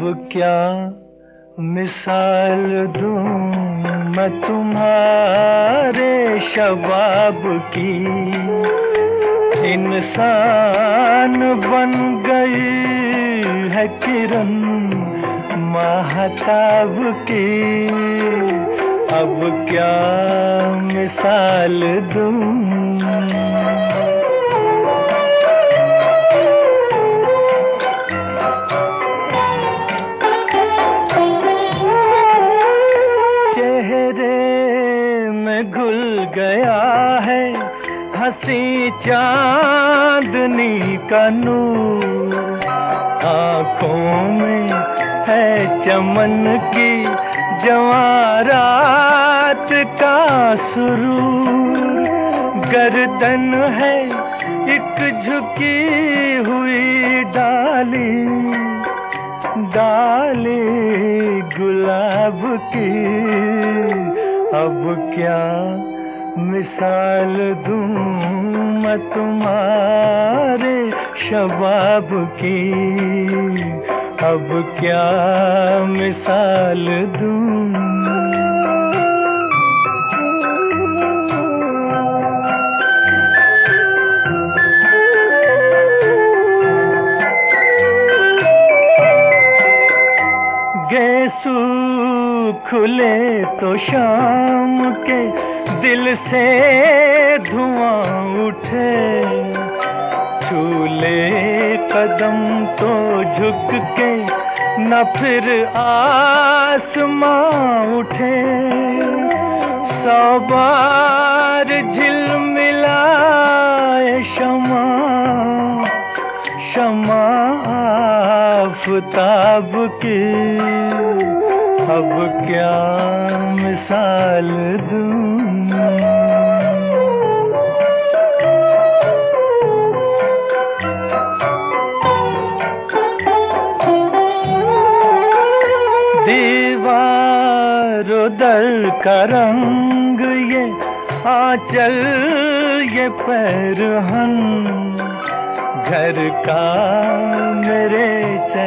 क्या मिसाल दूँ मैं तुम्हारे शबाब की? इंसान बन गई है किरण महताब की। अब क्या मिसाल दूँ? हँसी चांदनी का नूर। आँखों में है चमन की जवारात का सुरूर। गर्दन है एक झुकी हुई डाली। डाली गुलाब की। अब क्या मिसाल दूँ मैं तुम्हारे शबाब की। अब क्या मिसाल दूँ? गेसू खुले तो शाम के दिल से धुआँ उठे। छूले कदम तो झुक के न फिर आसमां उठे। सौ बार झिलमिलाए शमा। शमा आफताब की। अब क्या मिसाल दूँ? दीवारों दर का रंग ये आंचल, ये पैरहन। घर का मेरे चराग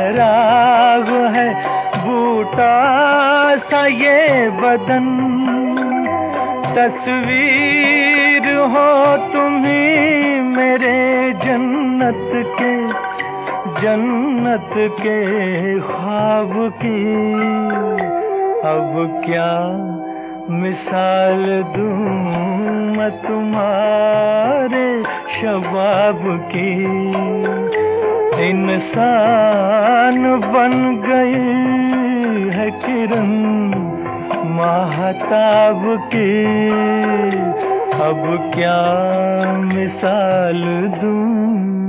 सा ये बदन। तस्वीर हो तुम्ही मेरे जन्नत के जन्नत के ख्वाब की। अब क्या मिसाल दूँ मैं तुम्हारे शबाब की? इंसान बन गई है किरण महताब की। अब क्या मिसाल दूँ?